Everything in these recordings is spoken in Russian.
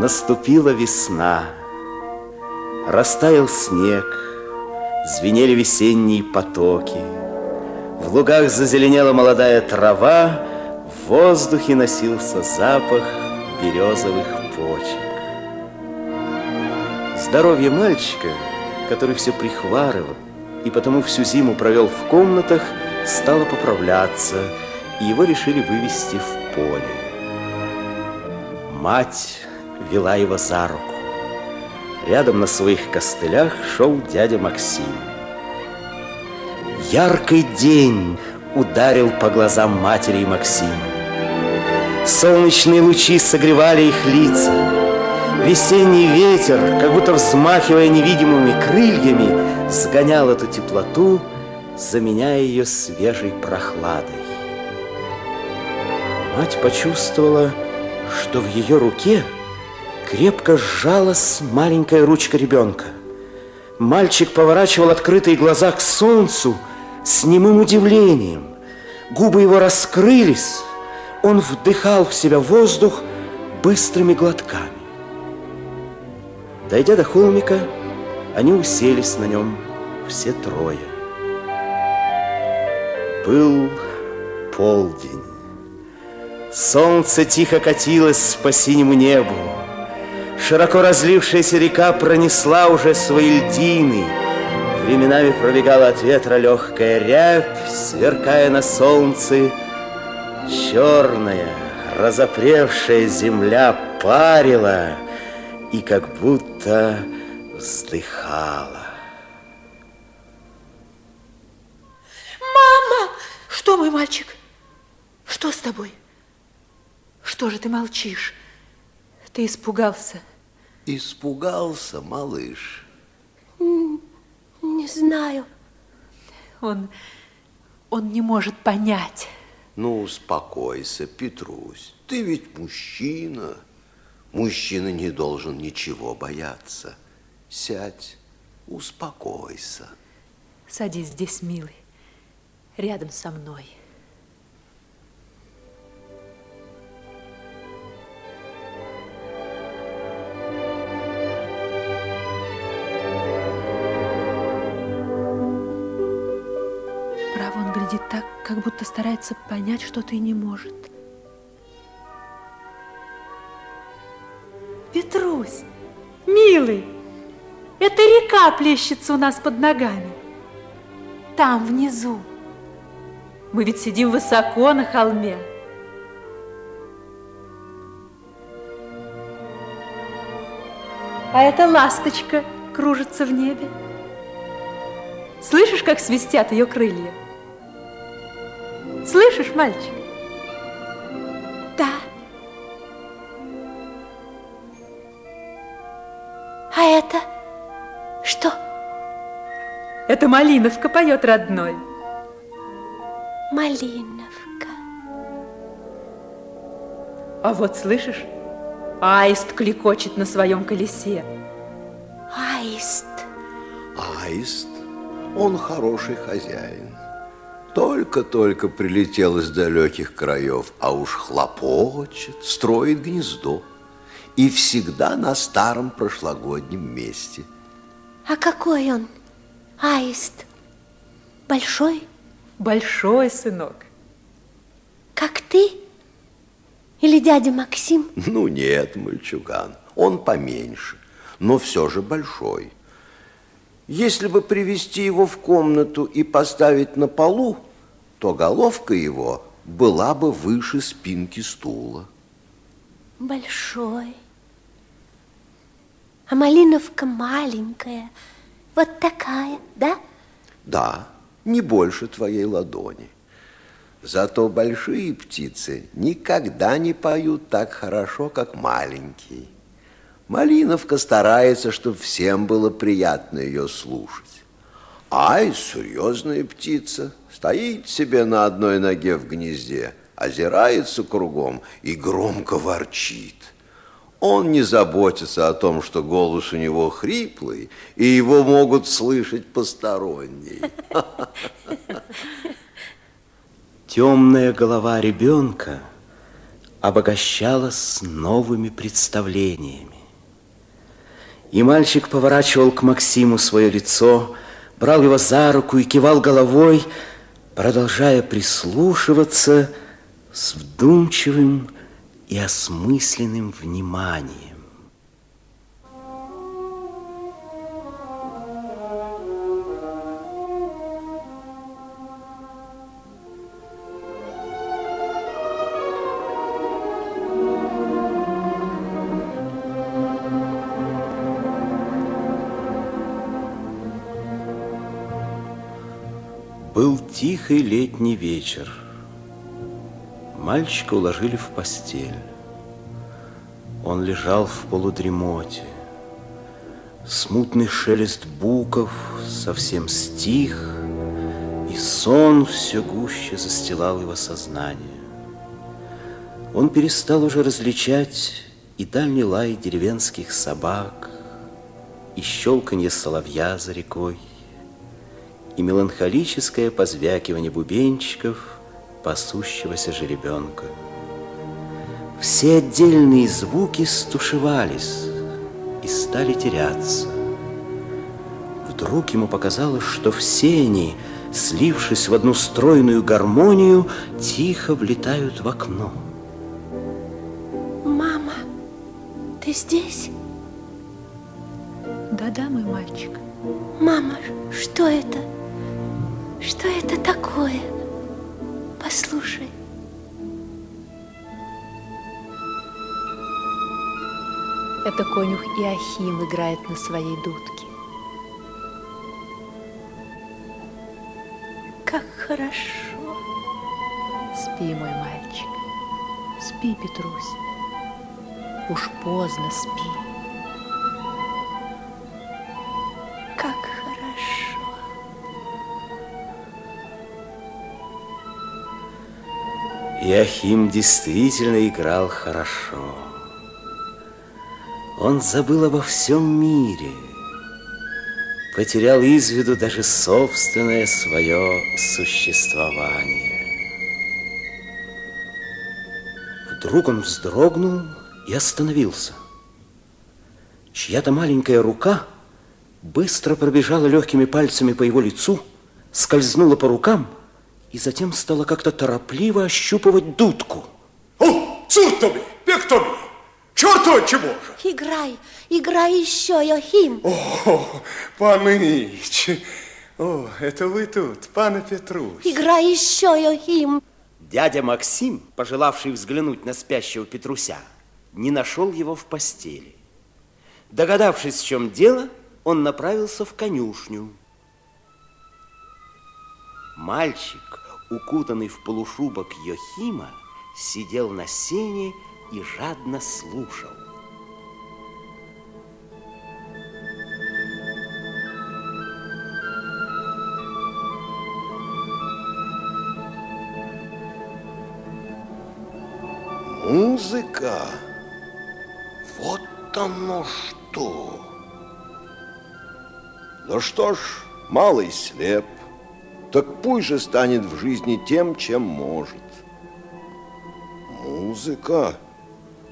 Наступила весна, растаял снег, Звенели весенние потоки. В лугах зазеленела молодая трава, В воздухе носился запах березовых почек. Здоровье мальчика, который все прихварывал, и потому всю зиму провел в комнатах, стало поправляться, и его решили вывести в поле. Мать вела его за руку. Рядом на своих костылях шел дядя Максим. Яркий день ударил по глазам матери и Максима. Солнечные лучи согревали их лица. Весенний ветер, как будто взмахивая невидимыми крыльями, сгонял эту теплоту, заменяя ее свежей прохладой. Мать почувствовала, что в ее руке крепко сжалась маленькая ручка ребенка. Мальчик поворачивал открытые глаза к солнцу с немым удивлением. Губы его раскрылись, он вдыхал в себя воздух быстрыми глотками. Дойдя до холмика, они уселись на нем все трое. Был полдень. Солнце тихо катилось по синему небу. Широко разлившаяся река пронесла уже свои льдины. Временами пробегала от ветра легкая рябь, сверкая на солнце. Черная, разопревшая земля парила и как будто вздыхала. Мама! Что, мой мальчик? Что с тобой? Что же ты молчишь? Ты испугался? Испугался, малыш? Не знаю. Он, он не может понять. Ну, успокойся, Петрусь. Ты ведь мужчина. Мужчина не должен ничего бояться. Сядь, успокойся. Садись здесь, милый, рядом со мной. Старается понять что-то и не может. Петрусь, милый, эта река плещется у нас под ногами. Там, внизу. Мы ведь сидим высоко на холме. А эта ласточка кружится в небе. Слышишь, как свистят ее крылья? Слышишь, мальчик? Да. А это что? Это Малиновка поет родной. Малиновка. А вот слышишь, аист кликочет на своем колесе. Аист. Аист? Он хороший хозяин. Только-только прилетел из далеких краев, а уж хлопочет, строит гнездо. И всегда на старом прошлогоднем месте. А какой он, аист? Большой? Большой, сынок. Как ты? Или дядя Максим? Ну нет, мальчуган, он поменьше, но все же большой. Если бы привести его в комнату и поставить на полу, то головка его была бы выше спинки стула. Большой. А малиновка маленькая, вот такая, да? Да, не больше твоей ладони. Зато большие птицы никогда не поют так хорошо, как маленькие. Малиновка старается, чтобы всем было приятно ее слушать. Ай, серьезная птица, стоит себе на одной ноге в гнезде, озирается кругом и громко ворчит. Он не заботится о том, что голос у него хриплый, и его могут слышать посторонние. Темная голова ребенка обогащалась новыми представлениями. И мальчик поворачивал к Максиму свое лицо, брал его за руку и кивал головой, продолжая прислушиваться с вдумчивым и осмысленным вниманием. Был тихий летний вечер. Мальчика уложили в постель. Он лежал в полудремоте. Смутный шелест буков совсем стих, и сон все гуще застилал его сознание. Он перестал уже различать и дальний лай деревенских собак, и щелканье соловья за рекой, и меланхолическое позвякивание бубенчиков пасущегося жеребенка. Все отдельные звуки стушевались и стали теряться. Вдруг ему показалось, что все они, слившись в одну стройную гармонию, тихо влетают в окно. Мама, ты здесь? Да-да, мой мальчик. Мама, что это? Что это такое? Послушай. Это конюх Иохим играет на своей дудке. Как хорошо. Спи, мой мальчик. Спи, Петрусь. Уж поздно спи. Иохим действительно играл хорошо. Он забыл обо всем мире, потерял из виду даже собственное свое существование. Вдруг он вздрогнул и остановился. Чья-то маленькая рука быстро пробежала легкими пальцами по его лицу, скользнула по рукам и затем стала как-то торопливо ощупывать дудку. О, цур тобі, пек тобі, чорту от чого ж? Играй, играй еще, Йохим. О, паныч, о, это вы тут, пане Петрусь. Играй еще, Йохим. Дядя Максим, пожелавший взглянуть на спящего Петруся, не нашел его в постели. Догадавшись, в чем дело, он направился в конюшню. Мальчик, укутанный в полушубок Йохима, сидел на сене и жадно слушал. Музыка? Вот оно что! Ну что ж, малый слеп, так пусть же станет в жизни тем, чем может. Музыка,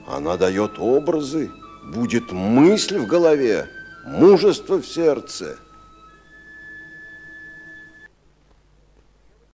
она дает образы, будет мысль в голове, мужество в сердце –